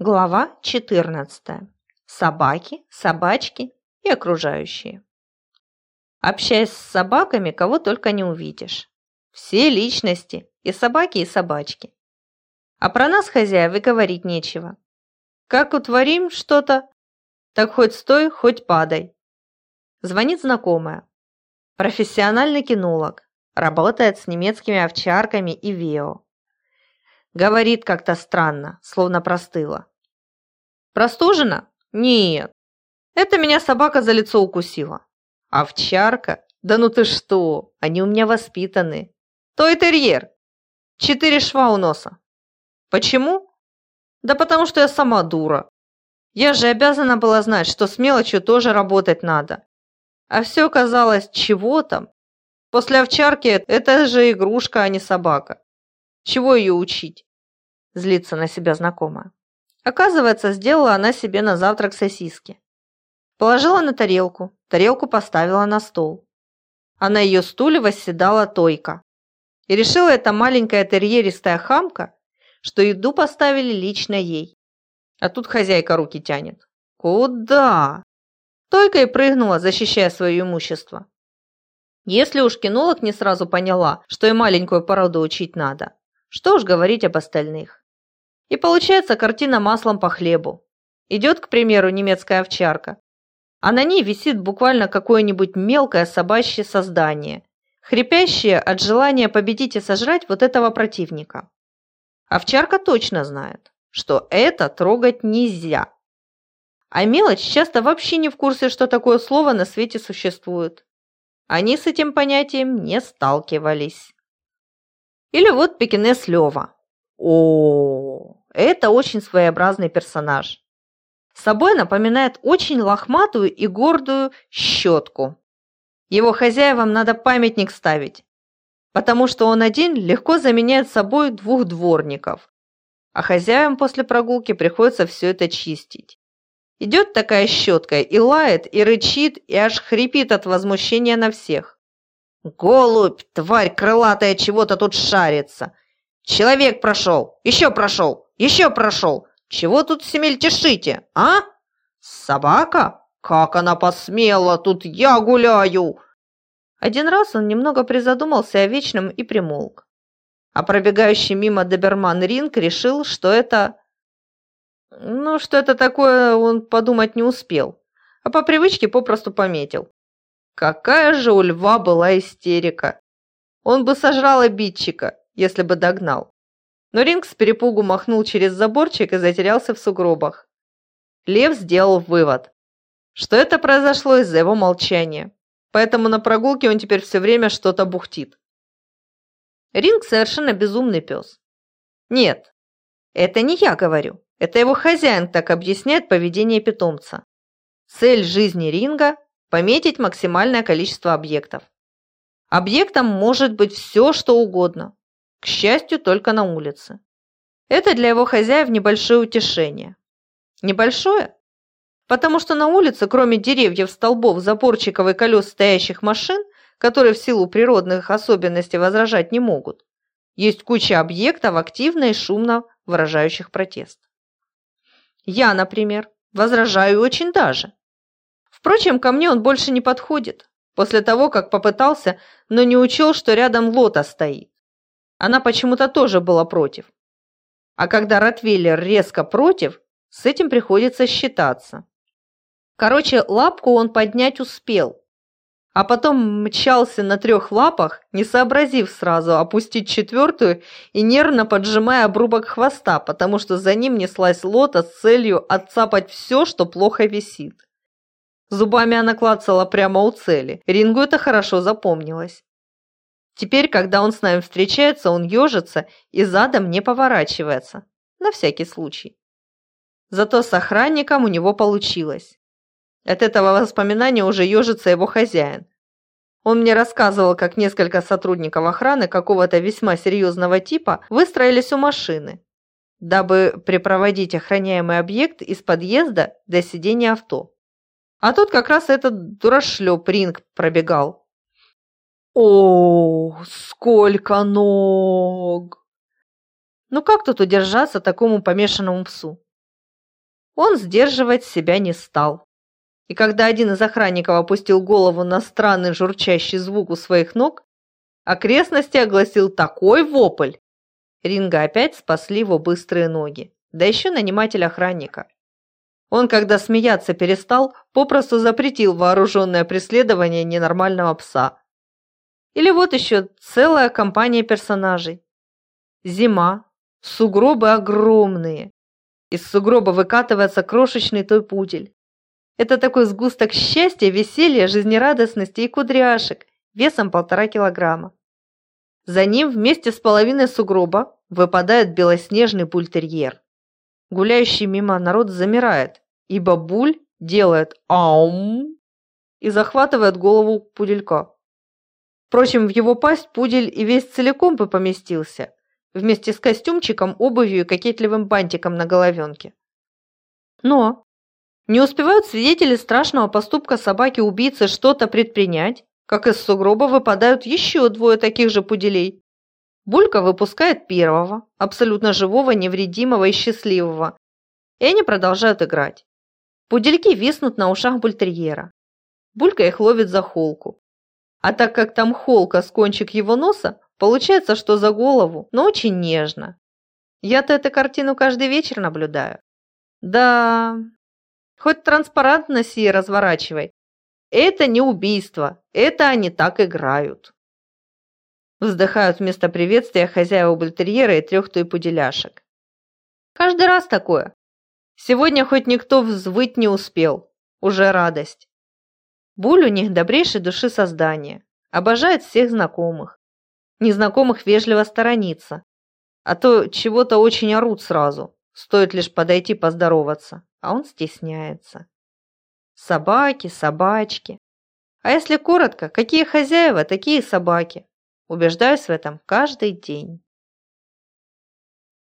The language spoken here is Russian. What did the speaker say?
Глава 14. Собаки, собачки и окружающие. Общаясь с собаками, кого только не увидишь. Все личности, и собаки, и собачки. А про нас, хозяев, и говорить нечего. Как утворим что-то, так хоть стой, хоть падай. Звонит знакомая. Профессиональный кинолог. Работает с немецкими овчарками и Вео. Говорит как-то странно, словно простыла. Простужена? Нет. Это меня собака за лицо укусила. Овчарка? Да ну ты что, они у меня воспитаны. Той терьер. Четыре шва у носа. Почему? Да потому что я сама дура. Я же обязана была знать, что с мелочью тоже работать надо. А все казалось, чего там? После овчарки это же игрушка, а не собака. Чего ее учить? Злится на себя знакомая. Оказывается, сделала она себе на завтрак сосиски. Положила на тарелку, тарелку поставила на стол. А на ее стуле восседала Тойка. И решила эта маленькая терьеристая хамка, что еду поставили лично ей. А тут хозяйка руки тянет. Куда? Тойка и прыгнула, защищая свое имущество. Если уж кинолог не сразу поняла, что и маленькую породу учить надо, что уж говорить об остальных. И получается картина маслом по хлебу. Идет, к примеру, немецкая овчарка, а на ней висит буквально какое-нибудь мелкое собачье создание, хрипящее от желания победить и сожрать вот этого противника. Овчарка точно знает, что это трогать нельзя. А мелочь часто вообще не в курсе, что такое слово на свете существует. Они с этим понятием не сталкивались. Или вот пекинес Лёва. О, это очень своеобразный персонаж. Собой напоминает очень лохматую и гордую щетку. Его хозяевам надо памятник ставить, потому что он один легко заменяет собой двух дворников, а хозяевам после прогулки приходится все это чистить. Идет такая щетка и лает, и рычит, и аж хрипит от возмущения на всех. «Голубь, тварь крылатая, чего-то тут шарится! Человек прошел, еще прошел, еще прошел. Чего тут все мельтешите, а? Собака? Как она посмела, тут я гуляю!» Один раз он немного призадумался о вечном и примолк. А пробегающий мимо доберман Ринг решил, что это... Ну, что это такое, он подумать не успел, а по привычке попросту пометил. Какая же у льва была истерика! Он бы сожрал обидчика, если бы догнал. Но Ринг с перепугу махнул через заборчик и затерялся в сугробах. Лев сделал вывод, что это произошло из-за его молчания, поэтому на прогулке он теперь все время что-то бухтит. Ринг совершенно безумный пес. Нет, это не я говорю, это его хозяин так объясняет поведение питомца. Цель жизни Ринга – пометить максимальное количество объектов. Объектом может быть все, что угодно, к счастью, только на улице. Это для его хозяев небольшое утешение. Небольшое? Потому что на улице, кроме деревьев, столбов, заборчиков и колес стоящих машин, которые в силу природных особенностей возражать не могут, есть куча объектов, активно и шумно выражающих протест. Я, например, возражаю очень даже. Впрочем, ко мне он больше не подходит, после того, как попытался, но не учел, что рядом лота стоит. Она почему-то тоже была против. А когда Ротвейлер резко против, с этим приходится считаться. Короче, лапку он поднять успел, а потом мчался на трех лапах, не сообразив сразу опустить четвертую и нервно поджимая обрубок хвоста, потому что за ним неслась лота с целью отцапать все, что плохо висит. Зубами она клацала прямо у цели. Рингу это хорошо запомнилось. Теперь, когда он с нами встречается, он ежится и задом не поворачивается. На всякий случай. Зато с охранником у него получилось. От этого воспоминания уже ежится его хозяин. Он мне рассказывал, как несколько сотрудников охраны какого-то весьма серьезного типа выстроились у машины, дабы припроводить охраняемый объект из подъезда до сидения авто. А тут как раз этот дурашлеп Ринг пробегал. О, сколько ног! Ну как тут удержаться такому помешанному псу? он сдерживать себя не стал. И когда один из охранников опустил голову на странный журчащий звук у своих ног, окрестности огласил такой вопль. Ринга опять спасли его быстрые ноги, да еще наниматель охранника. Он, когда смеяться перестал, попросту запретил вооруженное преследование ненормального пса. Или вот еще целая компания персонажей. Зима, сугробы огромные. Из сугроба выкатывается крошечный той пудель. Это такой сгусток счастья, веселья, жизнерадостности и кудряшек весом полтора килограмма. За ним вместе с половиной сугроба выпадает белоснежный бультерьер. Гуляющий мимо народ замирает, ибо буль делает аум и захватывает голову пуделька. Впрочем, в его пасть пудель и весь целиком бы поместился, вместе с костюмчиком, обувью и кокетливым бантиком на головенке. Но не успевают свидетели страшного поступка собаки-убийцы что-то предпринять, как из сугроба выпадают еще двое таких же пуделей. Булька выпускает первого, абсолютно живого, невредимого и счастливого, и они продолжают играть. Пудельки виснут на ушах бультерьера. Булька их ловит за холку. А так как там холка с кончик его носа, Получается, что за голову, но очень нежно. Я-то эту картину каждый вечер наблюдаю. Да, хоть транспарант носи и разворачивай. Это не убийство, это они так играют. Вздыхают вместо приветствия хозяева бультерьера и трех туйпуделяшек. Каждый раз такое. Сегодня хоть никто взвыть не успел. Уже радость. Буль у них добрейшей души создание. Обожает всех знакомых незнакомых вежливо сторониться, а то чего-то очень орут сразу, стоит лишь подойти поздороваться, а он стесняется. Собаки, собачки. А если коротко, какие хозяева, такие собаки. Убеждаюсь в этом каждый день.